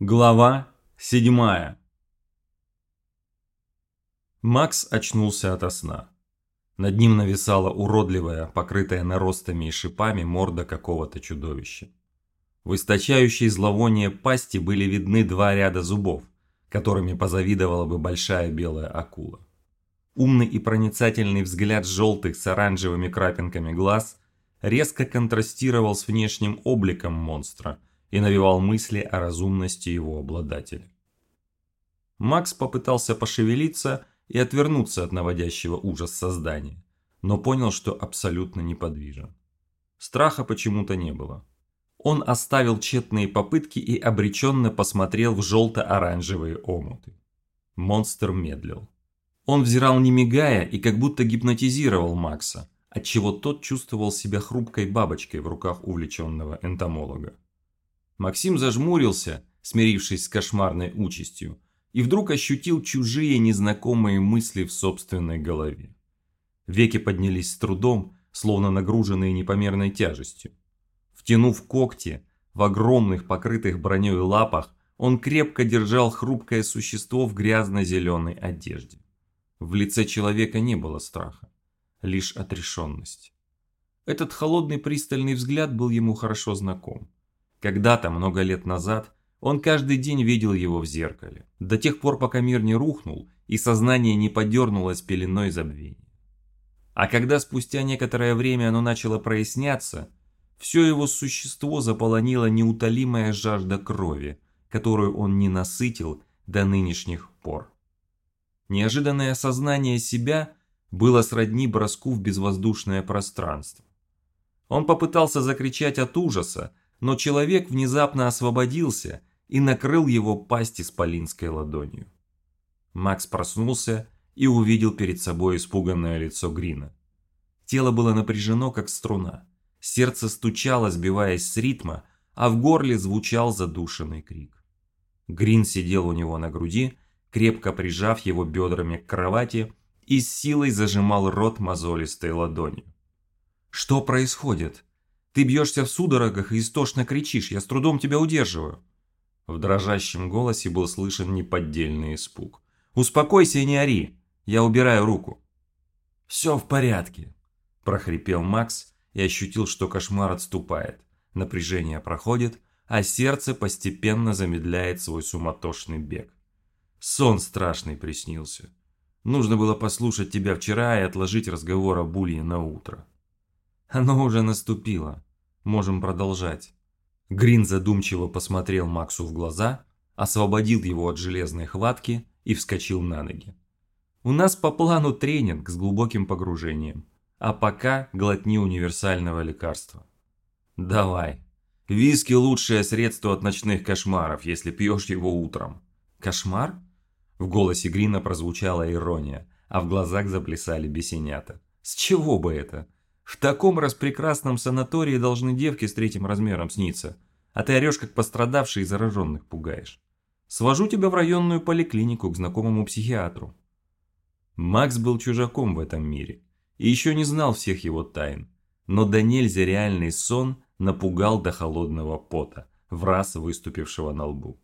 Глава седьмая Макс очнулся ото сна. Над ним нависала уродливая, покрытая наростами и шипами морда какого-то чудовища. В источающей зловоние пасти были видны два ряда зубов, которыми позавидовала бы большая белая акула. Умный и проницательный взгляд желтых с оранжевыми крапинками глаз резко контрастировал с внешним обликом монстра – и навевал мысли о разумности его обладателя. Макс попытался пошевелиться и отвернуться от наводящего ужас создания, но понял, что абсолютно неподвижен. Страха почему-то не было. Он оставил тщетные попытки и обреченно посмотрел в желто-оранжевые омуты. Монстр медлил. Он взирал не мигая и как будто гипнотизировал Макса, отчего тот чувствовал себя хрупкой бабочкой в руках увлеченного энтомолога. Максим зажмурился, смирившись с кошмарной участью, и вдруг ощутил чужие незнакомые мысли в собственной голове. Веки поднялись с трудом, словно нагруженные непомерной тяжестью. Втянув когти, в огромных покрытых броней лапах, он крепко держал хрупкое существо в грязно-зеленой одежде. В лице человека не было страха, лишь отрешенность. Этот холодный пристальный взгляд был ему хорошо знаком. Когда-то, много лет назад, он каждый день видел его в зеркале, до тех пор, пока мир не рухнул и сознание не подернулось пеленой забвения. А когда спустя некоторое время оно начало проясняться, все его существо заполонила неутолимая жажда крови, которую он не насытил до нынешних пор. Неожиданное осознание себя было сродни броску в безвоздушное пространство. Он попытался закричать от ужаса, но человек внезапно освободился и накрыл его пасть исполинской ладонью. Макс проснулся и увидел перед собой испуганное лицо Грина. Тело было напряжено, как струна. Сердце стучало, сбиваясь с ритма, а в горле звучал задушенный крик. Грин сидел у него на груди, крепко прижав его бедрами к кровати и с силой зажимал рот мозолистой ладонью. «Что происходит?» Ты бьешься в судорогах и истошно кричишь, я с трудом тебя удерживаю. В дрожащем голосе был слышен неподдельный испуг. «Успокойся и не ори, я убираю руку». «Все в порядке», – прохрипел Макс и ощутил, что кошмар отступает. Напряжение проходит, а сердце постепенно замедляет свой суматошный бег. Сон страшный приснился. Нужно было послушать тебя вчера и отложить разговор о Булье на утро. Оно уже наступило. Можем продолжать. Грин задумчиво посмотрел Максу в глаза, освободил его от железной хватки и вскочил на ноги. У нас по плану тренинг с глубоким погружением, а пока глотни универсального лекарства. Давай. Виски лучшее средство от ночных кошмаров, если пьешь его утром. Кошмар? В голосе Грина прозвучала ирония, а в глазах заплясали бесенята. С чего бы это? В таком распрекрасном санатории должны девки с третьим размером сниться, а ты орешь как пострадавший и зараженных пугаешь. Свожу тебя в районную поликлинику к знакомому психиатру. Макс был чужаком в этом мире и еще не знал всех его тайн, но до нельзя реальный сон напугал до холодного пота, в раз выступившего на лбу.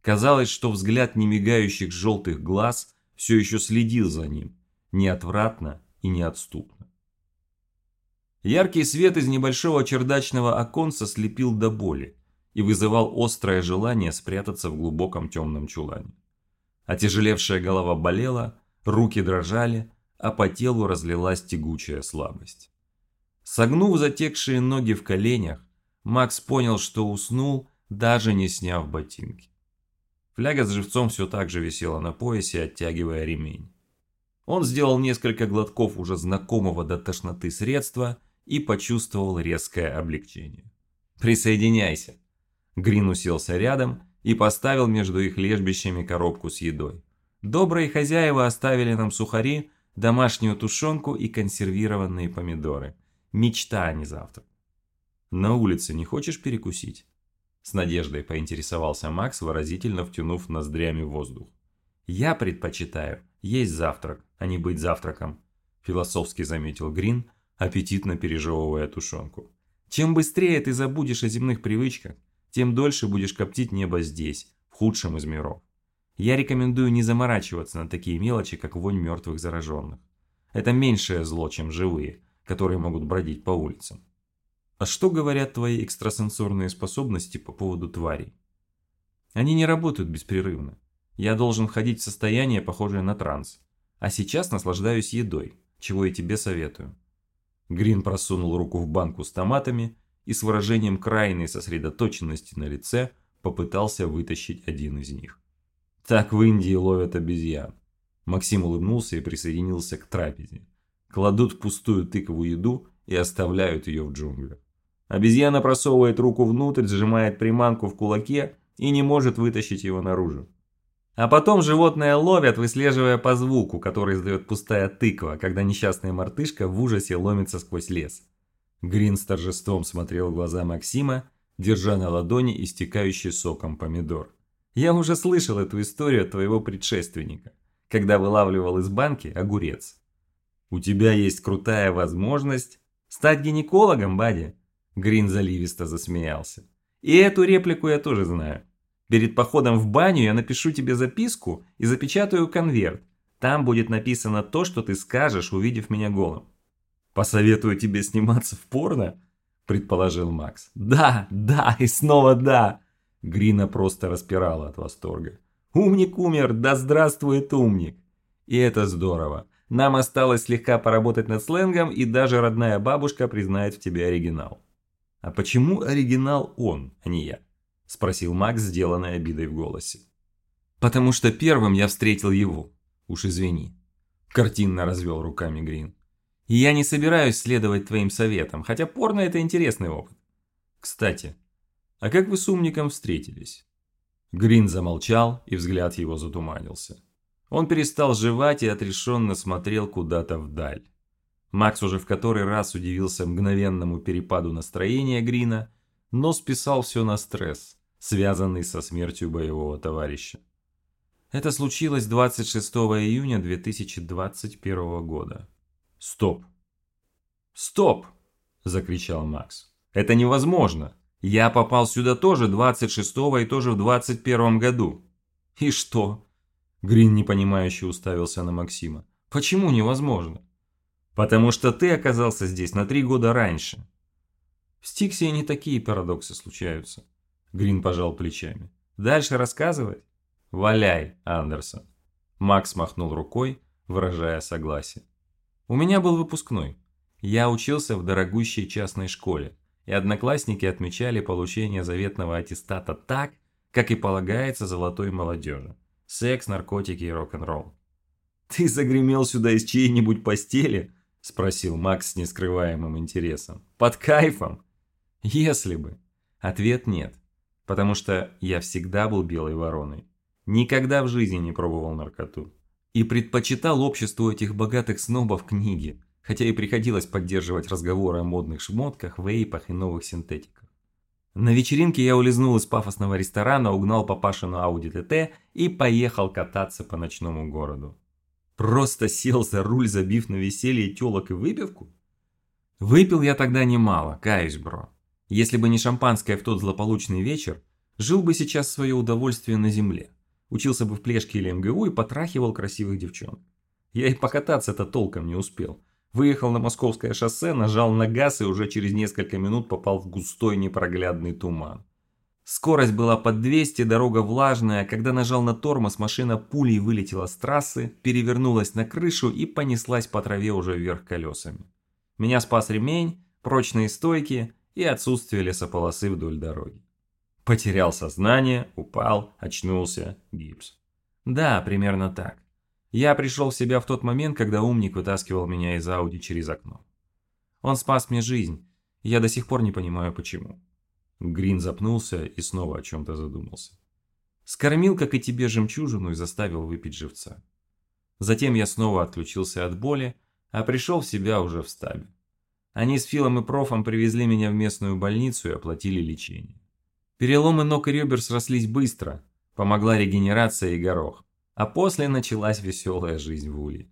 Казалось, что взгляд немигающих желтых глаз все еще следил за ним, неотвратно и неотступно. Яркий свет из небольшого чердачного оконца слепил до боли и вызывал острое желание спрятаться в глубоком темном чулане. Отяжелевшая голова болела, руки дрожали, а по телу разлилась тягучая слабость. Согнув затекшие ноги в коленях, Макс понял, что уснул, даже не сняв ботинки. Фляга с живцом все так же висела на поясе, оттягивая ремень. Он сделал несколько глотков уже знакомого до тошноты средства – и почувствовал резкое облегчение. «Присоединяйся!» Грин уселся рядом и поставил между их лежбищами коробку с едой. Добрые хозяева оставили нам сухари, домашнюю тушенку и консервированные помидоры. Мечта, а не завтрак. «На улице не хочешь перекусить?» С надеждой поинтересовался Макс, выразительно втянув ноздрями воздух. «Я предпочитаю есть завтрак, а не быть завтраком», философски заметил Грин, аппетитно пережевывая тушенку. Чем быстрее ты забудешь о земных привычках, тем дольше будешь коптить небо здесь, в худшем из миров. Я рекомендую не заморачиваться на такие мелочи, как вонь мертвых зараженных. Это меньшее зло, чем живые, которые могут бродить по улицам. А что говорят твои экстрасенсорные способности по поводу тварей? Они не работают беспрерывно. Я должен входить в состояние, похожее на транс. А сейчас наслаждаюсь едой, чего и тебе советую. Грин просунул руку в банку с томатами и с выражением крайней сосредоточенности на лице попытался вытащить один из них. Так в Индии ловят обезьян. Максим улыбнулся и присоединился к трапезе. Кладут в пустую тыкву еду и оставляют ее в джунглях. Обезьяна просовывает руку внутрь, сжимает приманку в кулаке и не может вытащить его наружу. А потом животное ловят, выслеживая по звуку, который издает пустая тыква, когда несчастная мартышка в ужасе ломится сквозь лес. Грин с торжеством смотрел в глаза Максима, держа на ладони истекающий соком помидор. «Я уже слышал эту историю от твоего предшественника, когда вылавливал из банки огурец. У тебя есть крутая возможность стать гинекологом, Бади!» Грин заливисто засмеялся. «И эту реплику я тоже знаю. Перед походом в баню я напишу тебе записку и запечатаю конверт. Там будет написано то, что ты скажешь, увидев меня голым. «Посоветую тебе сниматься в порно?» – предположил Макс. «Да, да и снова да!» Грина просто распирала от восторга. «Умник умер, да здравствует умник!» И это здорово. Нам осталось слегка поработать над сленгом, и даже родная бабушка признает в тебе оригинал. А почему оригинал он, а не я? Спросил Макс, сделанной обидой в голосе. Потому что первым я встретил его. Уж извини. Картинно развел руками Грин. И я не собираюсь следовать твоим советам, хотя порно это интересный опыт. Кстати, а как вы с умником встретились? Грин замолчал, и взгляд его затуманился. Он перестал жевать и отрешенно смотрел куда-то вдаль. Макс уже в который раз удивился мгновенному перепаду настроения Грина, но списал все на стресс связанный со смертью боевого товарища. Это случилось 26 июня 2021 года. Стоп. Стоп! Закричал Макс. Это невозможно. Я попал сюда тоже 26 и тоже в 21 году. И что? Грин непонимающе уставился на Максима. Почему невозможно? Потому что ты оказался здесь на три года раньше. В Стиксе не такие парадоксы случаются. Грин пожал плечами. Дальше рассказывать? Валяй, Андерсон. Макс махнул рукой, выражая согласие. У меня был выпускной. Я учился в дорогущей частной школе, и одноклассники отмечали получение заветного аттестата так, как и полагается золотой молодежи. Секс, наркотики и рок-н-ролл. «Ты загремел сюда из чьей-нибудь постели?» – спросил Макс с нескрываемым интересом. «Под кайфом?» «Если бы». Ответ нет потому что я всегда был белой вороной. Никогда в жизни не пробовал наркоту. И предпочитал обществу этих богатых снобов книги, хотя и приходилось поддерживать разговоры о модных шмотках, вейпах и новых синтетиках. На вечеринке я улизнул из пафосного ресторана, угнал папашину Audi TT и поехал кататься по ночному городу. Просто сел за руль, забив на веселье телок и выпивку? Выпил я тогда немало, каюсь, бро. Если бы не шампанское в тот злополучный вечер, жил бы сейчас свое удовольствие на земле. Учился бы в плешке или МГУ и потрахивал красивых девчонок. Я и покататься-то толком не успел. Выехал на московское шоссе, нажал на газ и уже через несколько минут попал в густой непроглядный туман. Скорость была под 200, дорога влажная. Когда нажал на тормоз, машина пулей вылетела с трассы, перевернулась на крышу и понеслась по траве уже вверх колесами. Меня спас ремень, прочные стойки и отсутствие лесополосы вдоль дороги. Потерял сознание, упал, очнулся, гипс. Да, примерно так. Я пришел в себя в тот момент, когда умник вытаскивал меня из Ауди через окно. Он спас мне жизнь, я до сих пор не понимаю почему. Грин запнулся и снова о чем-то задумался. Скормил, как и тебе, жемчужину и заставил выпить живца. Затем я снова отключился от боли, а пришел в себя уже в стабе. Они с Филом и Профом привезли меня в местную больницу и оплатили лечение. Переломы ног и ребер срослись быстро, помогла регенерация и горох, а после началась веселая жизнь в Улье.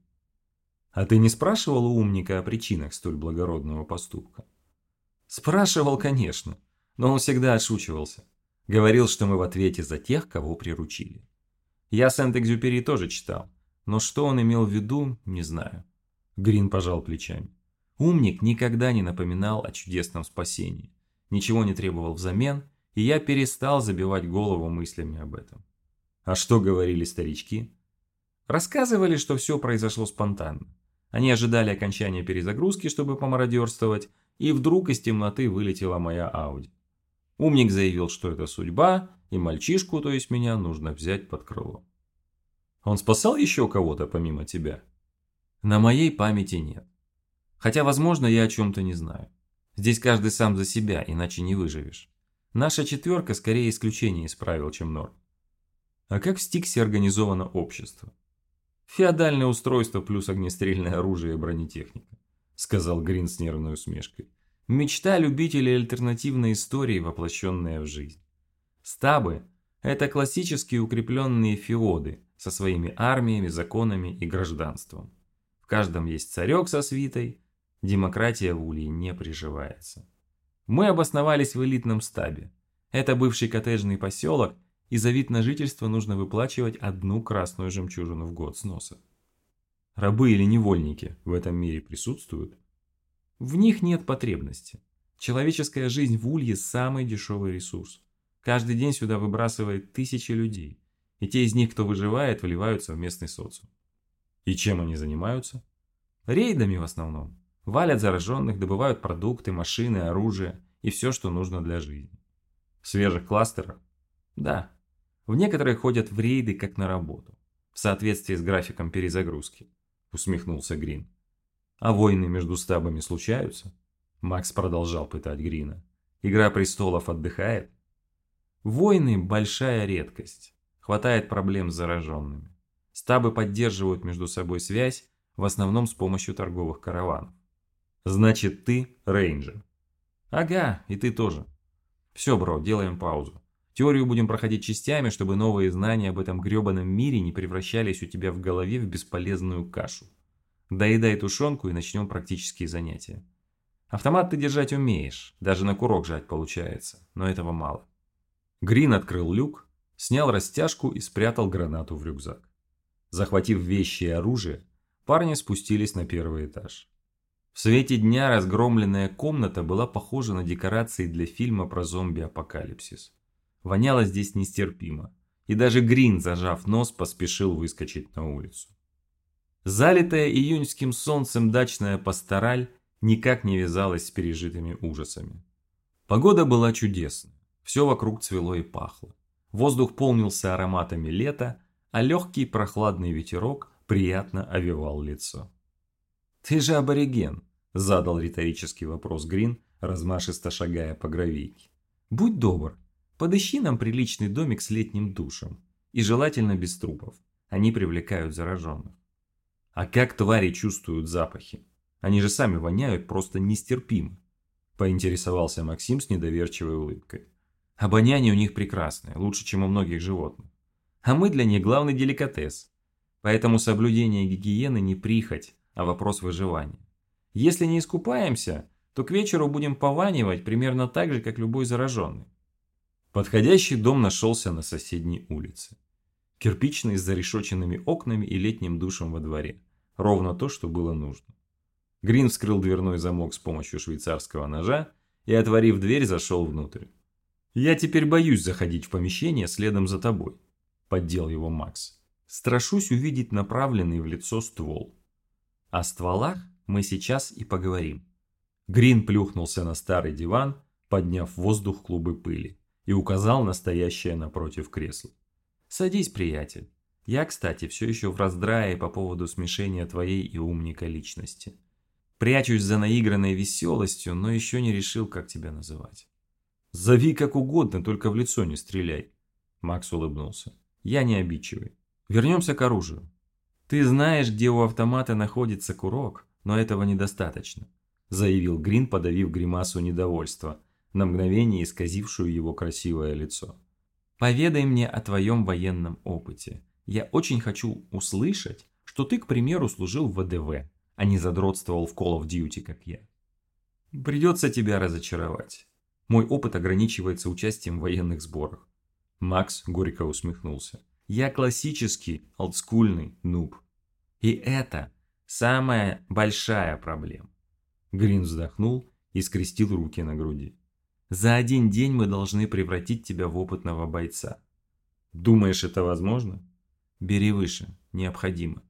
А ты не спрашивал у умника о причинах столь благородного поступка? Спрашивал, конечно, но он всегда отшучивался. Говорил, что мы в ответе за тех, кого приручили. Я Сент-Экзюпери тоже читал, но что он имел в виду, не знаю. Грин пожал плечами. Умник никогда не напоминал о чудесном спасении, ничего не требовал взамен, и я перестал забивать голову мыслями об этом. А что говорили старички? Рассказывали, что все произошло спонтанно. Они ожидали окончания перезагрузки, чтобы помародерствовать, и вдруг из темноты вылетела моя Ауди. Умник заявил, что это судьба, и мальчишку, то есть меня, нужно взять под крыло. Он спасал еще кого-то помимо тебя? На моей памяти нет. Хотя, возможно, я о чем-то не знаю. Здесь каждый сам за себя, иначе не выживешь. Наша четверка скорее исключение из правил, чем норм. А как в Стиксе организовано общество? Феодальное устройство плюс огнестрельное оружие и бронетехника, сказал Грин с нервной усмешкой. Мечта любителей альтернативной истории, воплощенная в жизнь. Стабы – это классические укрепленные феоды со своими армиями, законами и гражданством. В каждом есть царек со свитой, демократия в Улье не приживается. Мы обосновались в элитном стабе. Это бывший коттеджный поселок – и за вид на жительство нужно выплачивать одну красную жемчужину в год сноса. Рабы или невольники в этом мире присутствуют? В них нет потребности. Человеческая жизнь в Улье – самый дешевый ресурс. Каждый день сюда выбрасывает тысячи людей, и те из них, кто выживает, вливаются в местный социум. И чем они занимаются? Рейдами в основном. Валят зараженных, добывают продукты, машины, оружие и все, что нужно для жизни. В свежих кластерах? Да, в некоторые ходят в рейды как на работу, в соответствии с графиком перезагрузки, усмехнулся Грин. А войны между стабами случаются? Макс продолжал пытать Грина. Игра престолов отдыхает? Войны – большая редкость. Хватает проблем с зараженными. Стабы поддерживают между собой связь, в основном с помощью торговых караванов. Значит, ты рейнджер. Ага, и ты тоже. Все, бро, делаем паузу. Теорию будем проходить частями, чтобы новые знания об этом гребаном мире не превращались у тебя в голове в бесполезную кашу. Доедай тушенку и начнем практические занятия. Автомат ты держать умеешь, даже на курок жать получается, но этого мало. Грин открыл люк, снял растяжку и спрятал гранату в рюкзак. Захватив вещи и оружие, парни спустились на первый этаж. Свете дня разгромленная комната была похожа на декорации для фильма про зомби-апокалипсис. Воняло здесь нестерпимо. И даже Грин, зажав нос, поспешил выскочить на улицу. Залитая июньским солнцем дачная пастораль никак не вязалась с пережитыми ужасами. Погода была чудесная, все вокруг цвело и пахло. Воздух полнился ароматами лета, а легкий прохладный ветерок приятно овевал лицо. «Ты же абориген», – задал риторический вопрос Грин, размашисто шагая по гравийке. «Будь добр, Подыщи нам приличный домик с летним душем. И желательно без трупов. Они привлекают зараженных. А как твари чувствуют запахи? Они же сами воняют просто нестерпимо. Поинтересовался Максим с недоверчивой улыбкой. Обоняние у них прекрасное, лучше, чем у многих животных. А мы для них главный деликатес. Поэтому соблюдение гигиены не прихоть, а вопрос выживания. Если не искупаемся, то к вечеру будем пованивать примерно так же, как любой зараженный. Подходящий дом нашелся на соседней улице. Кирпичный с зарешоченными окнами и летним душем во дворе. Ровно то, что было нужно. Грин вскрыл дверной замок с помощью швейцарского ножа и, отворив дверь, зашел внутрь. «Я теперь боюсь заходить в помещение следом за тобой», – поддел его Макс. «Страшусь увидеть направленный в лицо ствол. О стволах мы сейчас и поговорим». Грин плюхнулся на старый диван, подняв в воздух клубы пыли и указал на стоящее напротив кресло. «Садись, приятель. Я, кстати, все еще в раздрае по поводу смешения твоей и умника личности. Прячусь за наигранной веселостью, но еще не решил, как тебя называть». «Зови как угодно, только в лицо не стреляй», – Макс улыбнулся. «Я не обидчивый. Вернемся к оружию. Ты знаешь, где у автомата находится курок, но этого недостаточно», – заявил Грин, подавив гримасу недовольства – на мгновение исказившую его красивое лицо. «Поведай мне о твоем военном опыте. Я очень хочу услышать, что ты, к примеру, служил в ВДВ, а не задротствовал в Call of Duty, как я». «Придется тебя разочаровать. Мой опыт ограничивается участием в военных сборах. Макс горько усмехнулся. Я классический, олдскульный нуб. И это самая большая проблема. Грин вздохнул и скрестил руки на груди. За один день мы должны превратить тебя в опытного бойца. Думаешь, это возможно? Бери выше, необходимо.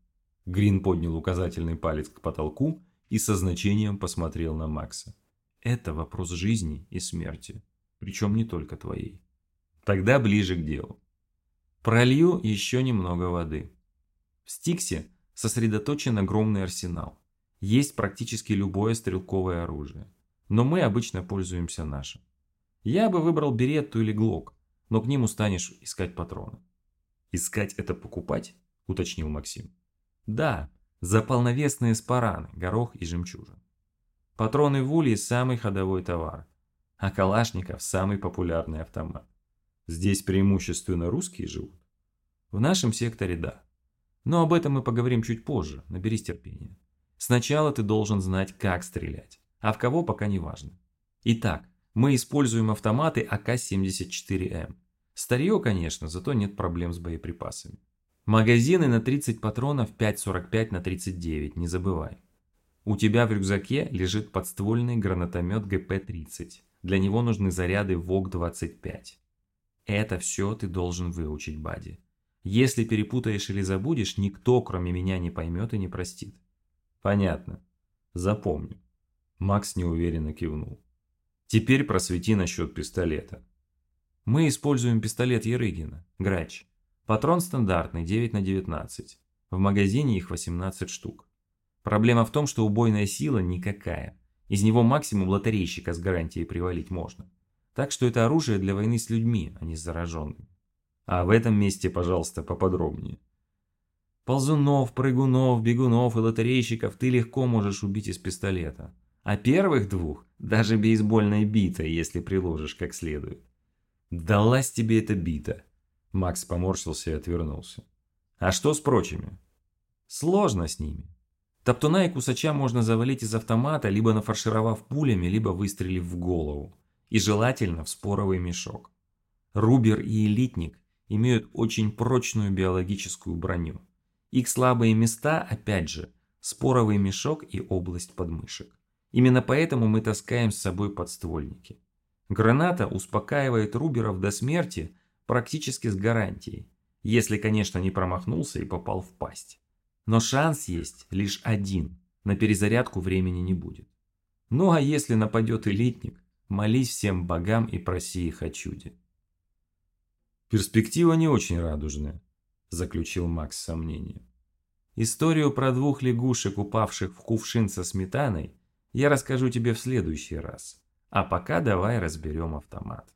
Грин поднял указательный палец к потолку и со значением посмотрел на Макса. Это вопрос жизни и смерти, причем не только твоей. Тогда ближе к делу. Пролью еще немного воды. В Стиксе сосредоточен огромный арсенал. Есть практически любое стрелковое оружие. Но мы обычно пользуемся нашим. Я бы выбрал беретту или глок, но к ним устанешь искать патроны. «Искать это покупать?» – уточнил Максим. «Да, за полновесные спараны, горох и жемчужин. Патроны в самый ходовой товар, а калашников – самый популярный автомат. Здесь преимущественно русские живут? В нашем секторе – да. Но об этом мы поговорим чуть позже, наберись терпения. Сначала ты должен знать, как стрелять, а в кого пока не важно. Итак, мы используем автоматы АК-74М. Старье, конечно, зато нет проблем с боеприпасами. Магазины на 30 патронов 5,45 на 39, не забывай. У тебя в рюкзаке лежит подствольный гранатомет ГП-30. Для него нужны заряды ВОК-25. Это все ты должен выучить, Бади. Если перепутаешь или забудешь, никто, кроме меня, не поймет и не простит. Понятно. Запомню. Макс неуверенно кивнул. Теперь просвети насчет пистолета. Мы используем пистолет Ерыгина, Грач. Патрон стандартный 9 на 19. В магазине их 18 штук. Проблема в том, что убойная сила никакая. Из него максимум лотерейщика с гарантией привалить можно. Так что это оружие для войны с людьми, а не с зараженными. А в этом месте, пожалуйста, поподробнее. Ползунов, прыгунов, бегунов и лотерейщиков ты легко можешь убить из пистолета. А первых двух даже бейсбольной битой, если приложишь как следует. Далась тебе эта бита. Макс поморщился и отвернулся. А что с прочими? Сложно с ними. Топтуна и кусача можно завалить из автомата, либо нафаршировав пулями, либо выстрелив в голову и желательно в споровый мешок. Рубер и элитник имеют очень прочную биологическую броню. Их слабые места, опять же, споровый мешок и область подмышек. Именно поэтому мы таскаем с собой подствольники. Граната успокаивает руберов до смерти практически с гарантией, если, конечно, не промахнулся и попал в пасть. Но шанс есть лишь один, на перезарядку времени не будет. Ну а если нападет элитник, Молись всем богам и проси их о чуде. Перспектива не очень радужная, заключил Макс с сомнением. Историю про двух лягушек, упавших в кувшин со сметаной, я расскажу тебе в следующий раз. А пока давай разберем автомат.